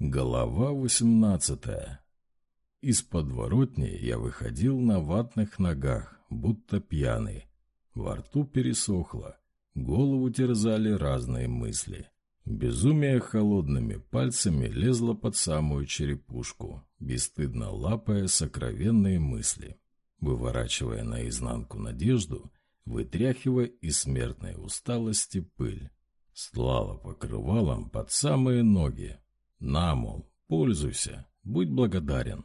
Голова восемнадцатая. Из подворотни я выходил на ватных ногах, будто пьяный. Во рту пересохло, голову терзали разные мысли. Безумие холодными пальцами лезло под самую черепушку, бесстыдно лапая сокровенные мысли, выворачивая наизнанку надежду, вытряхивая из смертной усталости пыль. Стлала покрывалом под самые ноги, «На, мол, пользуйся, будь благодарен».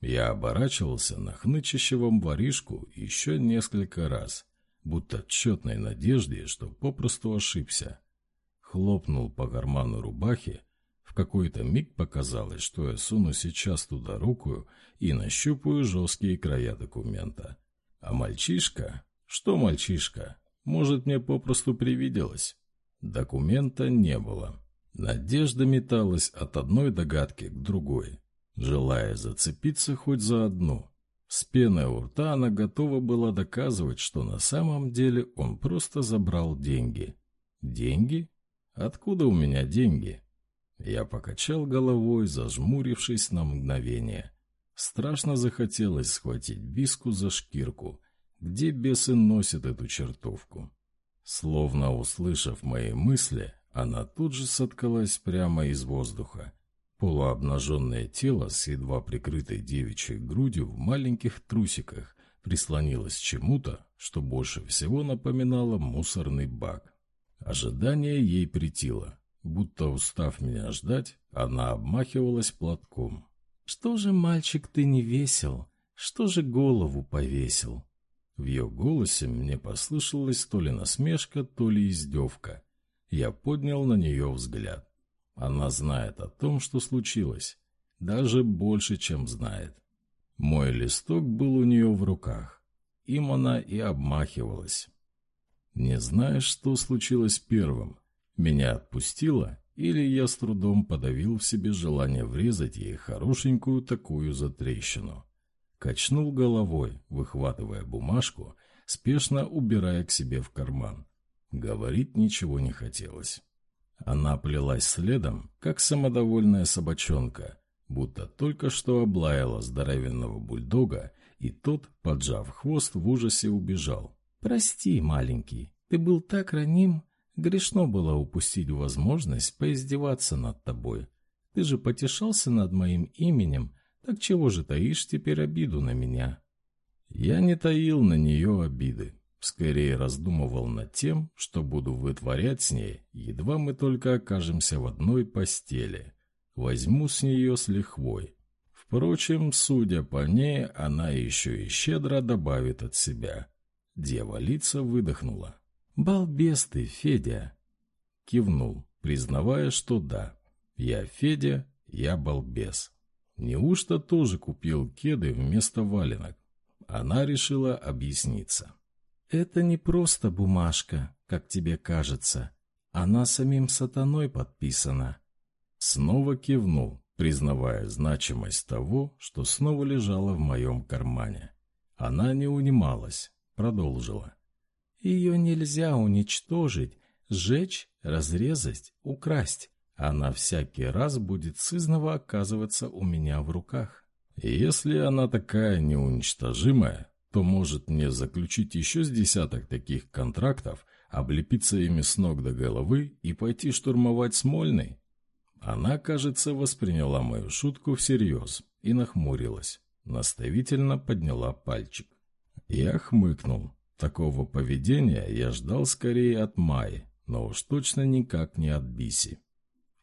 Я оборачивался на хнычащего воришку еще несколько раз, будто в тщетной надежде, что попросту ошибся. Хлопнул по карману рубахи, в какой-то миг показалось, что я суну сейчас туда руку и нащупаю жесткие края документа. А мальчишка? Что мальчишка? Может, мне попросту привиделось? Документа не было. Надежда металась от одной догадки к другой, желая зацепиться хоть за одну. С пеной у рта она готова была доказывать, что на самом деле он просто забрал деньги. Деньги? Откуда у меня деньги? Я покачал головой, зажмурившись на мгновение. Страшно захотелось схватить Биску за шкирку. Где бесы носят эту чертовку? Словно услышав мои мысли, она тут же соткалась прямо из воздуха. Полуобнаженное тело с едва прикрытой девичьей грудью в маленьких трусиках прислонилось к чему-то, что больше всего напоминало мусорный бак. Ожидание ей притило. Будто устав меня ждать, она обмахивалась платком. «Что же, мальчик, ты не весел? Что же голову повесил?» В ее голосе мне послышалась то ли насмешка, то ли издевка. Я поднял на нее взгляд. Она знает о том, что случилось. Даже больше, чем знает. Мой листок был у нее в руках. Им она и обмахивалась. Не знаешь, что случилось первым? Меня отпустило, или я с трудом подавил в себе желание врезать ей хорошенькую такую затрещину? Качнул головой, выхватывая бумажку, спешно убирая к себе в карман. Говорить ничего не хотелось. Она плелась следом, как самодовольная собачонка, будто только что облаяла здоровенного бульдога, и тот, поджав хвост, в ужасе убежал. «Прости, маленький, ты был так раним, грешно было упустить возможность поиздеваться над тобой. Ты же потешался над моим именем, так чего же таишь теперь обиду на меня?» Я не таил на нее обиды. Скорее раздумывал над тем, что буду вытворять с ней, едва мы только окажемся в одной постели. Возьму с нее с лихвой. Впрочем, судя по ней, она еще и щедро добавит от себя. Дева лица выдохнула. «Балбес ты, Федя!» Кивнул, признавая, что да. «Я Федя, я балбес». Неужто тоже купил кеды вместо валенок? Она решила объясниться. «Это не просто бумажка, как тебе кажется. Она самим сатаной подписана». Снова кивнул, признавая значимость того, что снова лежало в моем кармане. Она не унималась, продолжила. «Ее нельзя уничтожить, сжечь, разрезать, украсть. Она всякий раз будет сызново оказываться у меня в руках». «Если она такая неуничтожимая, то может мне заключить еще с десяток таких контрактов, облепиться ими с ног до головы и пойти штурмовать Смольный? Она, кажется, восприняла мою шутку всерьез и нахмурилась, наставительно подняла пальчик. Я хмыкнул. Такого поведения я ждал скорее от Майи, но уж точно никак не от Биси.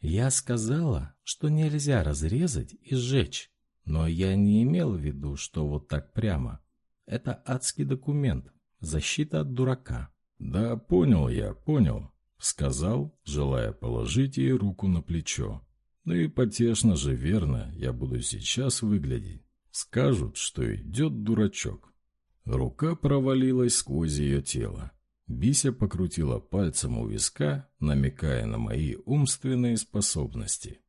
«Я сказала, что нельзя разрезать и сжечь, но я не имел в виду, что вот так прямо. Это адский документ. Защита от дурака. Да, понял я, понял. Сказал, желая положить ей руку на плечо. Ну и потешно же, верно, я буду сейчас выглядеть. Скажут, что идет дурачок. Рука провалилась сквозь ее тело. Бися покрутила пальцем у виска, намекая на мои умственные способности.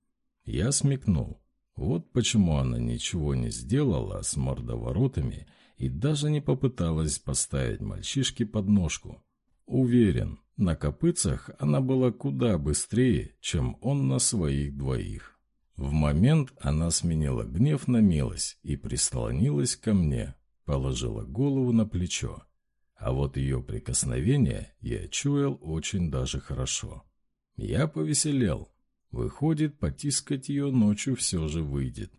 Я смекнул. Вот почему она ничего не сделала с мордоворотами и даже не попыталась поставить мальчишке подножку. Уверен, на копытцах она была куда быстрее, чем он на своих двоих. В момент она сменила гнев на милость и прислонилась ко мне, положила голову на плечо. А вот ее прикосновение я чуял очень даже хорошо. Я повеселел. Выходит, потискать ее ночью все же выйдет.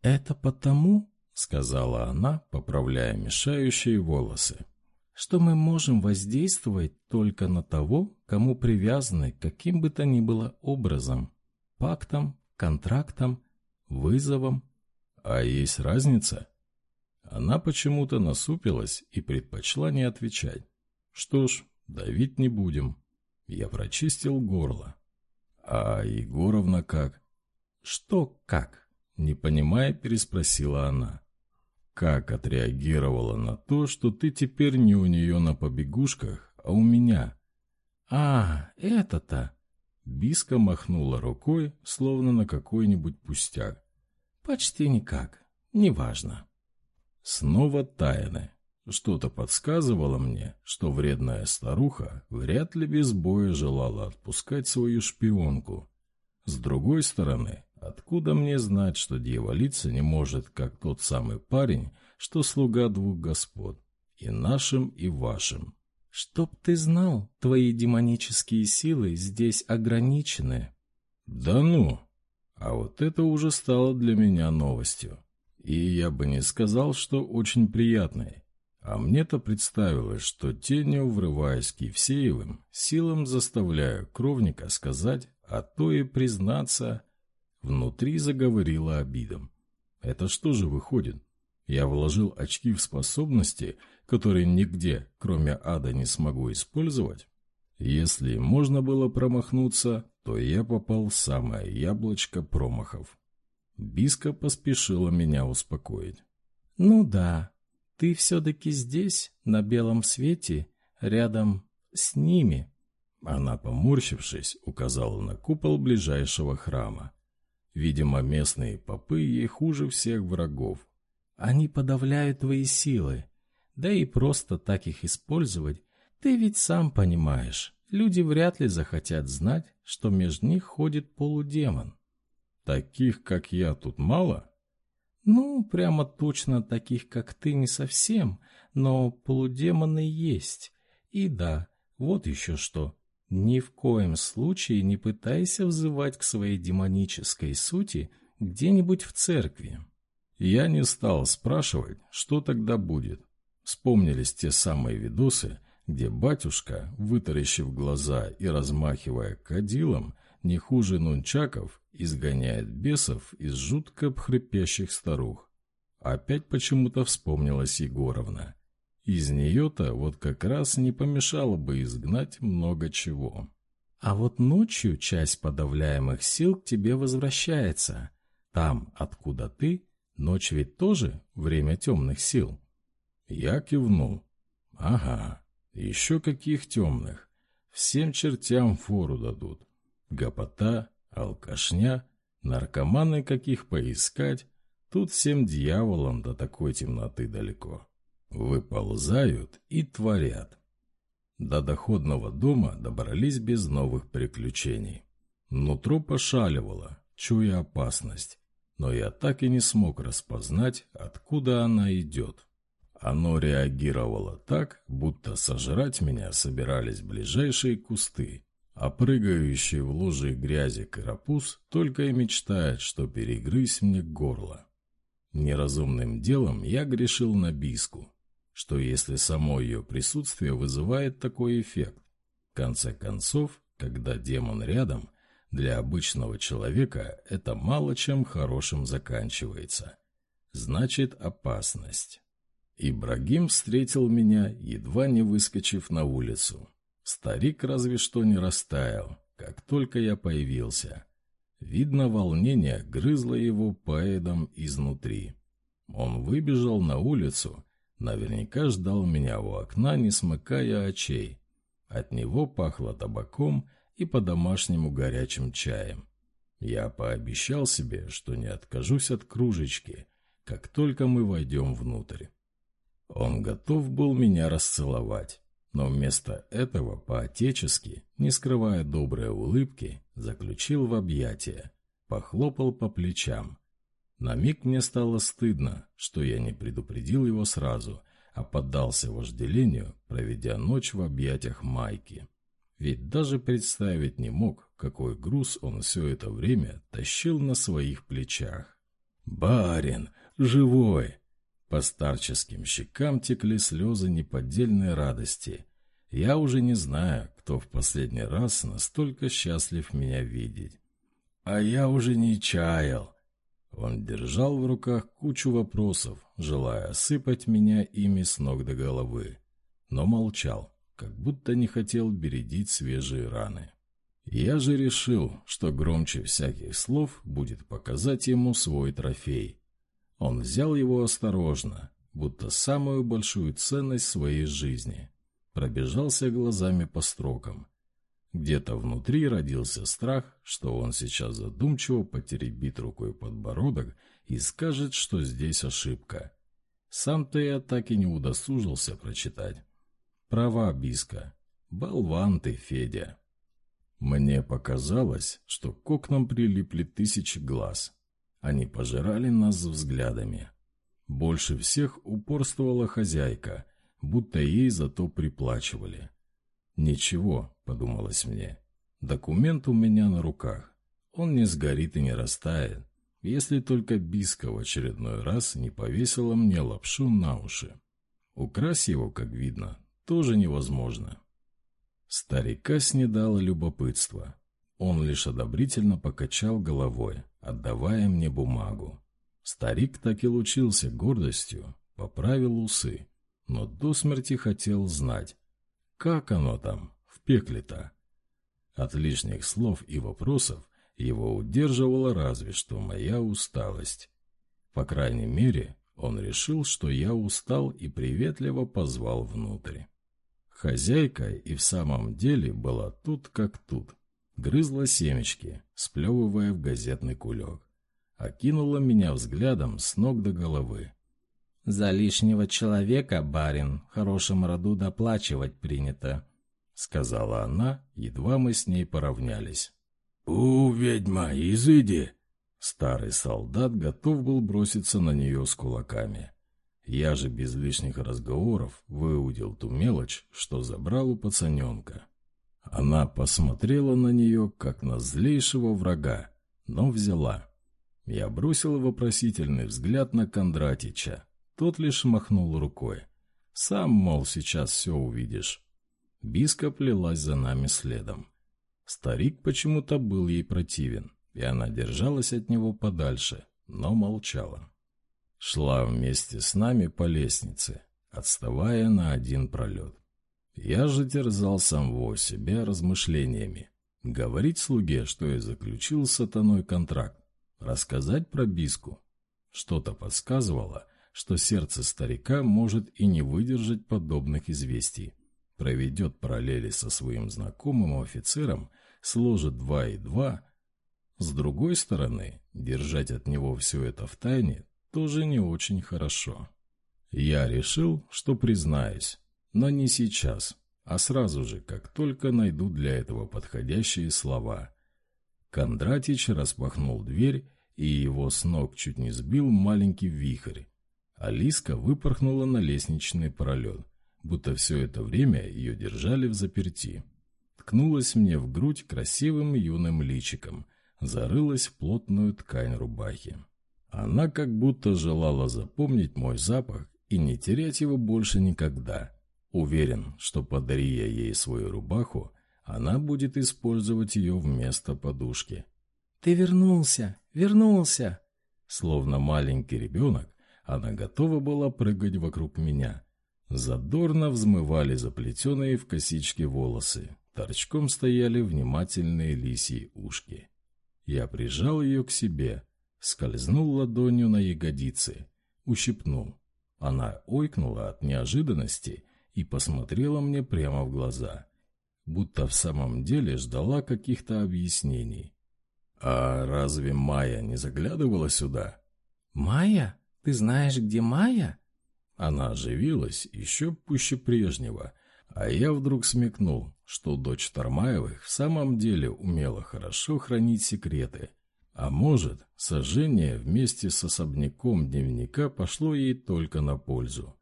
«Это потому, — сказала она, поправляя мешающие волосы, — что мы можем воздействовать только на того, кому привязаны каким бы то ни было образом, пактом, контрактом, вызовом. А есть разница? Она почему-то насупилась и предпочла не отвечать. Что ж, давить не будем. Я прочистил горло. А Егоровна как? Что как? Не понимая, переспросила она. Как отреагировала на то, что ты теперь не у нее на побегушках, а у меня? А, это-то... Биска махнула рукой, словно на какой-нибудь пустяк. «Почти никак. Неважно». Снова тайны. Что-то подсказывало мне, что вредная старуха вряд ли без боя желала отпускать свою шпионку. С другой стороны, откуда мне знать, что дьяволица не может, как тот самый парень, что слуга двух господ, и нашим, и вашим? «Чтоб ты знал, твои демонические силы здесь ограничены». «Да ну!» А вот это уже стало для меня новостью. И я бы не сказал, что очень приятной. А мне-то представилось, что тенью, врываясь к Евсеевым, силам заставляю кровника сказать, а то и признаться, внутри заговорила обидом. Это что же выходит? Я вложил очки в способности, которые нигде, кроме ада, не смогу использовать. Если можно было промахнуться, то я попал в самое яблочко промахов. Биска поспешила меня успокоить. «Ну да, ты все-таки здесь, на белом свете, рядом с ними». Она, поморщившись, указала на купол ближайшего храма. Видимо, местные попы ей хуже всех врагов, они подавляют твои силы. Да и просто так их использовать, ты ведь сам понимаешь, люди вряд ли захотят знать, что между них ходит полудемон. Таких, как я, тут мало? Ну, прямо точно таких, как ты, не совсем, но полудемоны есть. И да, вот еще что. Ни в коем случае не пытайся взывать к своей демонической сути где-нибудь в церкви. Я не стал спрашивать, что тогда будет. Вспомнились те самые видосы, где батюшка, вытаращив глаза и размахивая кадилом, не хуже нунчаков, изгоняет бесов из жутко хрипящих старух. Опять почему-то вспомнилась Егоровна. Из нее-то вот как раз не помешало бы изгнать много чего. А вот ночью часть подавляемых сил к тебе возвращается. Там, откуда ты, Ночь ведь тоже время темных сил. Я кивнул. Ага, еще каких темных. Всем чертям фору дадут. Гопота, алкашня, наркоманы каких поискать. Тут всем дьяволам до такой темноты далеко. Выползают и творят. До доходного дома добрались без новых приключений. Нутро пошаливало, чуя опасность но я так и не смог распознать, откуда она идет. Оно реагировало так, будто сожрать меня собирались ближайшие кусты, а прыгающий в луже грязи карапуз только и мечтает, что перегрызть мне горло. Неразумным делом я грешил на биску, что если само ее присутствие вызывает такой эффект. В конце концов, когда демон рядом, для обычного человека это мало чем хорошим заканчивается. Значит, опасность. Ибрагим встретил меня, едва не выскочив на улицу. Старик разве что не растаял, как только я появился. Видно, волнение грызло его поэдом изнутри. Он выбежал на улицу, наверняка ждал меня у окна, не смыкая очей. От него пахло табаком и по-домашнему горячим чаем. Я пообещал себе, что не откажусь от кружечки, как только мы войдем внутрь. Он готов был меня расцеловать, но вместо этого по-отечески, не скрывая доброй улыбки, заключил в объятия. похлопал по плечам. На миг мне стало стыдно, что я не предупредил его сразу, а поддался вожделению, проведя ночь в объятиях Майки. Ведь даже представить не мог, какой груз он все это время тащил на своих плечах. «Барин! Живой!» По старческим щекам текли слезы неподдельной радости. Я уже не знаю, кто в последний раз настолько счастлив меня видеть. А я уже не чаял. Он держал в руках кучу вопросов, желая осыпать меня ими с ног до головы, но молчал, как будто не хотел бередить свежие раны. Я же решил, что громче всяких слов будет показать ему свой трофей. Он взял его осторожно, будто самую большую ценность своей жизни. Пробежался глазами по строкам. Где-то внутри родился страх, что он сейчас задумчиво потеребит рукой подбородок и скажет, что здесь ошибка. Сам-то я так и не удосужился прочитать. Права Биска. Болван ты, Федя. Мне показалось, что к окнам прилипли тысячи глаз. Они пожирали нас взглядами. Больше всех упорствовала хозяйка, будто ей за то приплачивали. «Ничего», — подумалось мне, — «документ у меня на руках. Он не сгорит и не растает, если только Биска в очередной раз не повесила мне лапшу на уши. Украсть его, как видно, тоже невозможно». Старика снедало любопытство. Он лишь одобрительно покачал головой, отдавая мне бумагу. Старик так и лучился гордостью, поправил усы, но до смерти хотел знать, как оно там, в пекле-то. От лишних слов и вопросов его удерживала разве что моя усталость. По крайней мере, он решил, что я устал и приветливо позвал внутрь. Хозяйка и в самом деле была тут как тут. Грызла семечки, сплевывая в газетный кулек. Окинула меня взглядом с ног до головы. «За лишнего человека, барин, в хорошем роду доплачивать принято», — сказала она, едва мы с ней поравнялись. «У, ведьма, изыди!» Старый солдат готов был броситься на нее с кулаками. Я же без лишних разговоров выудил ту мелочь, что забрал у пацаненка. Она посмотрела на нее, как на злейшего врага, но взяла. Я бросил вопросительный взгляд на Кондратича. Тот лишь махнул рукой. «Сам, мол, сейчас все увидишь». Биска плелась за нами следом. Старик почему-то был ей противен, и она держалась от него подальше, но молчала. Шла вместе с нами по лестнице, отставая на один пролет. Я же терзал самого себя размышлениями. Говорить слуге, что я заключил с сатаной контракт. Рассказать про Биску. Что-то подсказывало, что сердце старика может и не выдержать подобных известий. Проведет параллели со своим знакомым офицером, сложит два и два. С другой стороны, держать от него все это в тайне тоже не очень хорошо. Я решил, что признаюсь, но не сейчас, а сразу же, как только найду для этого подходящие слова. Кондратич распахнул дверь, и его с ног чуть не сбил маленький вихрь. Алиска выпорхнула на лестничный пролет, будто все это время ее держали в заперти. Ткнулась мне в грудь красивым юным личиком, зарылась в плотную ткань рубахи. Она как будто желала запомнить мой запах и не терять его больше никогда. Уверен, что подари я ей свою рубаху, она будет использовать ее вместо подушки. «Ты вернулся! Вернулся!» Словно маленький ребенок, она готова была прыгать вокруг меня. Задорно взмывали заплетенные в косички волосы, торчком стояли внимательные лисьи ушки. Я прижал ее к себе, скользнул ладонью на ягодицы, ущипнул. Она ойкнула от неожиданности и посмотрела мне прямо в глаза, будто в самом деле ждала каких-то объяснений. «А разве Майя не заглядывала сюда?» «Майя? Ты знаешь, где Майя?» Она оживилась еще пуще прежнего, а я вдруг смекнул, что дочь Тармаевых в самом деле умела хорошо хранить секреты. А может, сожжение вместе с особняком дневника пошло ей только на пользу.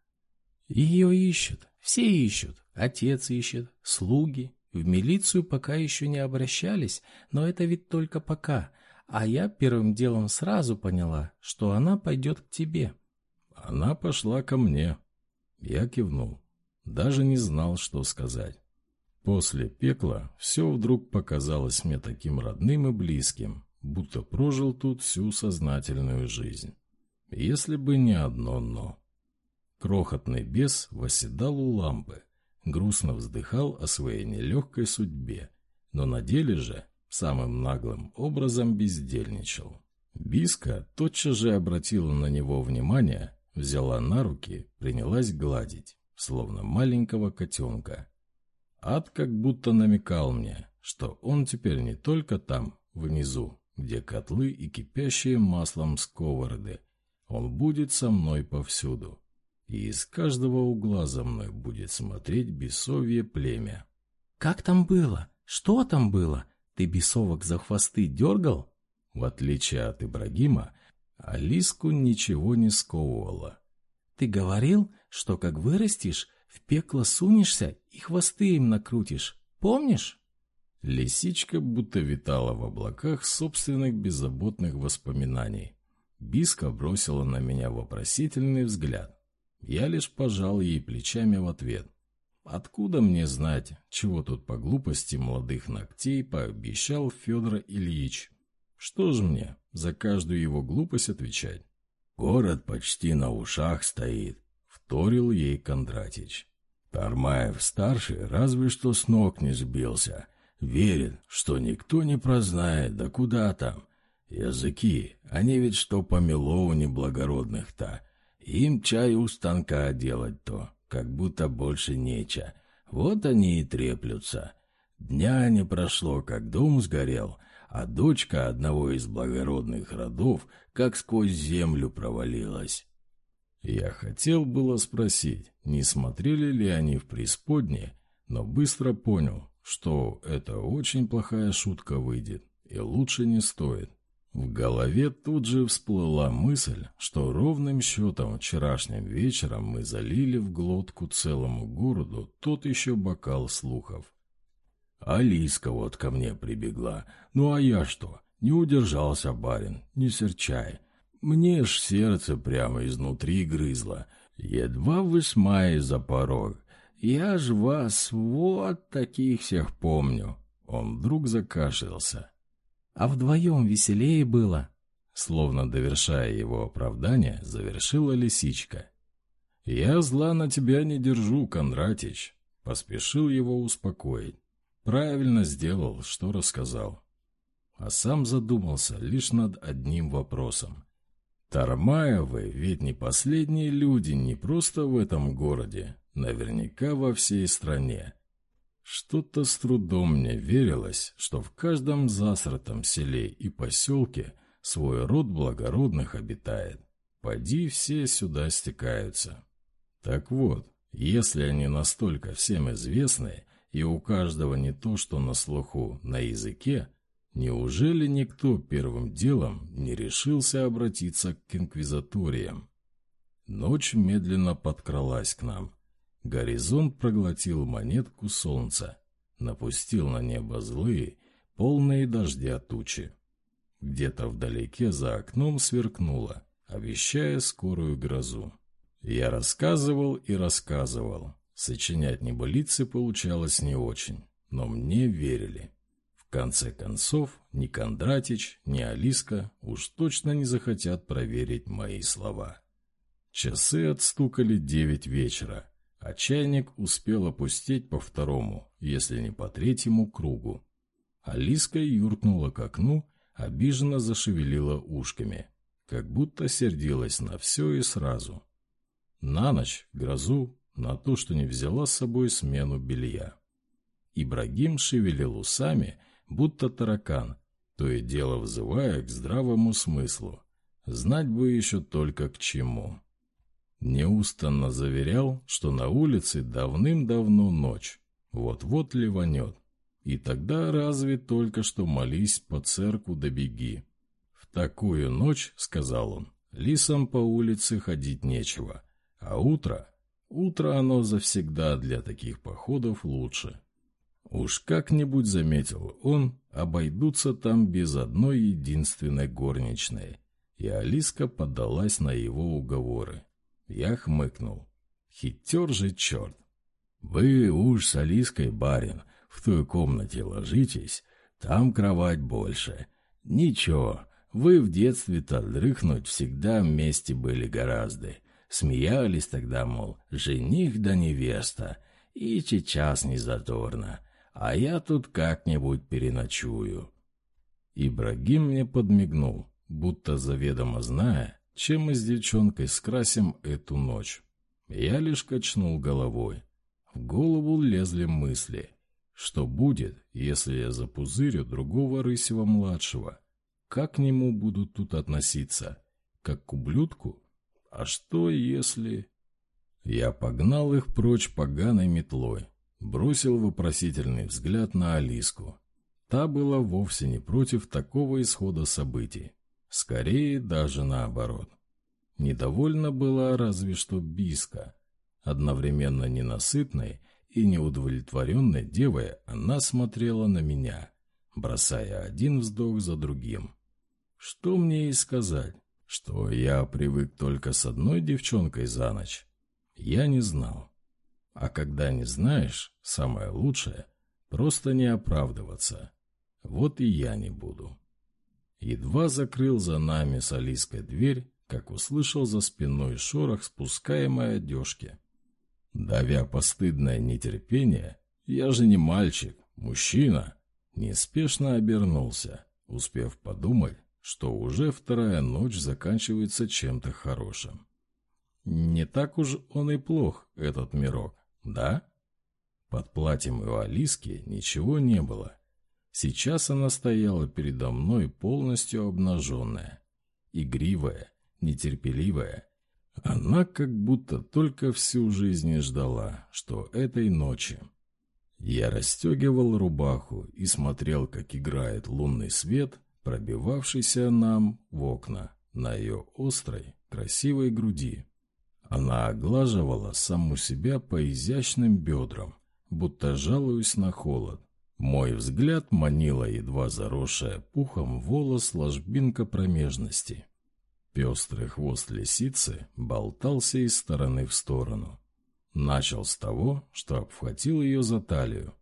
Ее ищут, все ищут, отец ищет, слуги. В милицию пока еще не обращались, но это ведь только пока. А я первым делом сразу поняла, что она пойдет к тебе. Она пошла ко мне. Я кивнул. Даже не знал, что сказать. После пекла все вдруг показалось мне таким родным и близким, будто прожил тут всю сознательную жизнь. Если бы не одно «но». Крохотный бес восседал у лампы, грустно вздыхал о своей нелегкой судьбе, но на деле же самым наглым образом бездельничал. Биска тотчас же обратила на него внимание, взяла на руки, принялась гладить, словно маленького котенка. Ад как будто намекал мне, что он теперь не только там, внизу, где котлы и кипящие маслом сковороды, он будет со мной повсюду. И из каждого угла за мной будет смотреть бесовье племя. «Как там было? Что там было? Ты бесовок за хвосты дергал?» В отличие от Ибрагима, Алиску ничего не сковывало. «Ты говорил, что как вырастешь, в пекло сунешься и хвосты им накрутишь. Помнишь?» Лисичка будто витала в облаках собственных беззаботных воспоминаний. Биска бросила на меня вопросительный взгляд. Я лишь пожал ей плечами в ответ. Откуда мне знать, чего тут по глупости молодых ногтей пообещал Федор Ильич? Что же мне за каждую его глупость отвечать? Город почти на ушах стоит, вторил ей Кондратич. Тармаев-старший разве что с ног не сбился. Верит, что никто не прознает, да куда там. Языки, они ведь что помело неблагородных-то. Им чай у станка делать то, как будто больше неча. Вот они и треплются. Дня не прошло, как дом сгорел, а дочка одного из благородных родов как сквозь землю провалилась. Я хотел было спросить, не смотрели ли они в преисподнее, но быстро понял, что это очень плохая шутка выйдет, и лучше не стоит. В голове тут же всплыла мысль, что ровным счетом вчерашним вечером мы залили в глотку целому городу тот еще бокал слухов. Алиска вот ко мне прибегла. Ну а я что? Не удержался барин, не серчай. Мне ж сердце прямо изнутри грызло. Едва вы с Майей за порог. Я ж вас вот таких всех помню. Он вдруг закашлялся. А вдвоем веселее было. Словно довершая его оправдание, завершила лисичка. «Я зла на тебя не держу, Кондратич», — поспешил его успокоить. Правильно сделал, что рассказал. А сам задумался лишь над одним вопросом. Тармаевы ведь не последние люди не просто в этом городе, наверняка во всей стране. Что-то с трудом мне верилось, что в каждом засратом селе и поселке свой род благородных обитает. Поди все сюда стекаются. Так вот, если они настолько всем известны, и у каждого не то, что на слуху, на языке, неужели никто первым делом не решился обратиться к инквизаториям? Ночь медленно подкралась к нам. Горизонт проглотил монетку солнца, напустил на небо злые, полные дождя тучи. Где-то вдалеке за окном сверкнуло, обещая скорую грозу. Я рассказывал и рассказывал. Сочинять небылицы получалось не очень, но мне верили. В конце концов, ни Кондратич, ни Алиска уж точно не захотят проверить мои слова. Часы отстукали девять вечера, а чайник успел опустить по второму, если не по третьему кругу. Алиска юркнула к окну, обиженно зашевелила ушками, как будто сердилась на все и сразу. На ночь, грозу, на то, что не взяла с собой смену белья. Ибрагим шевелил усами, будто таракан, то и дело взывая к здравому смыслу. Знать бы еще только к чему. Неустанно заверял, что на улице давным-давно ночь, вот-вот ливанет. И тогда разве только что молись по церкву да беги. такую ночь, — сказал он, — лисам по улице ходить нечего, а утро... Утро оно завсегда для таких походов лучше. Уж как-нибудь заметил он, обойдутся там без одной единственной горничной. И Алиска поддалась на его уговоры. Я хмыкнул. Хитер же черт. Вы уж с Алиской, барин, в той комнате ложитесь, там кровать больше. Ничего, вы в детстве-то дрыхнуть всегда вместе были гораздо. Смеялись тогда, мол, жених да невеста, и сейчас не задорно а я тут как-нибудь переночую». Ибрагим мне подмигнул, будто заведомо зная, чем мы с девчонкой скрасим эту ночь. Я лишь качнул головой. В голову лезли мысли. Что будет, если я запузырю другого Рысева-младшего? Как к нему будут тут относиться? Как к ублюдку? А что, если... Я погнал их прочь поганой метлой, Бросил вопросительный взгляд на Алиску. Та была вовсе не против такого исхода событий. Скорее, даже наоборот. Недовольна была разве что Биска. Одновременно ненасытной и неудовлетворенной девой она смотрела на меня, бросая один вздох за другим. Что мне ей сказать? Что я привык только с одной девчонкой за ночь? Я не знал. А когда не знаешь, самое лучшее — просто не оправдываться. Вот и я не буду. Едва закрыл за нами с Алиской дверь, как услышал за спиной шорох спускаемой одежки. Давя постыдное нетерпение, я же не мальчик, мужчина, неспешно обернулся, успев подумать, что уже вторая ночь заканчивается чем-то хорошим. Не так уж он и плох, этот мирок. Да? Под платьем у Алиски ничего не было. Сейчас она стояла передо мной полностью обнаженная. Игривая, нетерпеливая. Она как будто только всю жизнь ждала, что этой ночи. Я расстегивал рубаху и смотрел, как играет лунный свет, пробивавшийся нам в окна на ее острой, красивой груди. Она оглаживала саму себя по изящным бедрам, будто жалуясь на холод. Мой взгляд манила едва заросшая пухом волос ложбинка промежности. Пестрый хвост лисицы болтался из стороны в сторону. Начал с того, что обхватил ее за талию.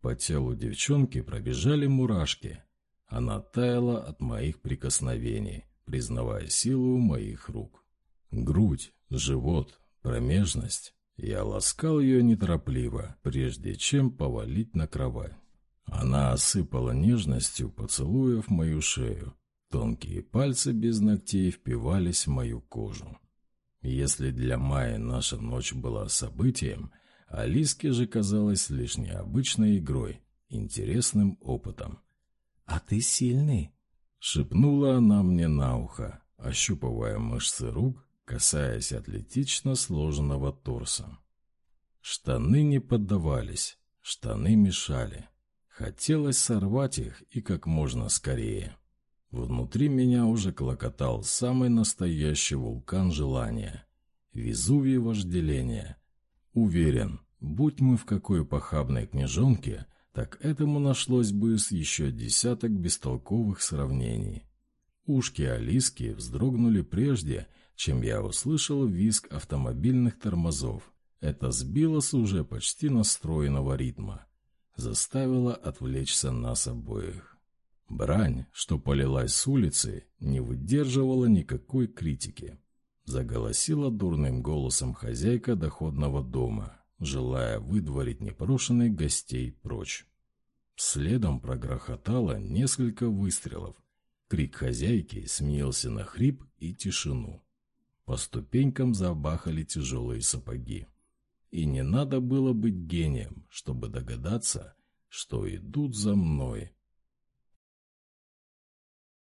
По телу девчонки пробежали мурашки. Она таяла от моих прикосновений, признавая силу моих рук. Грудь, живот, промежность. Я ласкал ее неторопливо, прежде чем повалить на кровать. Она осыпала нежностью, поцелуев мою шею. Тонкие пальцы без ногтей впивались в мою кожу. Если для Майи наша ночь была событием, Алиске же казалась лишь необычной игрой, интересным опытом. «А ты сильный», — шепнула она мне на ухо, ощупывая мышцы рук касаясь атлетично сложенного торса. Штаны не поддавались, штаны мешали. Хотелось сорвать их и как можно скорее. Внутри меня уже клокотал самый настоящий вулкан желания. Везувий вожделения. Уверен, будь мы в какой похабной книжонке, так этому нашлось бы с еще десяток бестолковых сравнений. Ушки Алиски вздрогнули прежде, чем я услышал визг автомобильных тормозов. Это сбило с уже почти настроенного ритма. Заставило отвлечься нас обоих. Брань, что полилась с улицы, не выдерживала никакой критики. Заголосила дурным голосом хозяйка доходного дома, желая выдворить непрошенных гостей прочь. Следом прогрохотало несколько выстрелов. Крик хозяйки сменился на хрип и тишину. По ступенькам забахали тяжелые сапоги. И не надо было быть гением, чтобы догадаться, что идут за мной.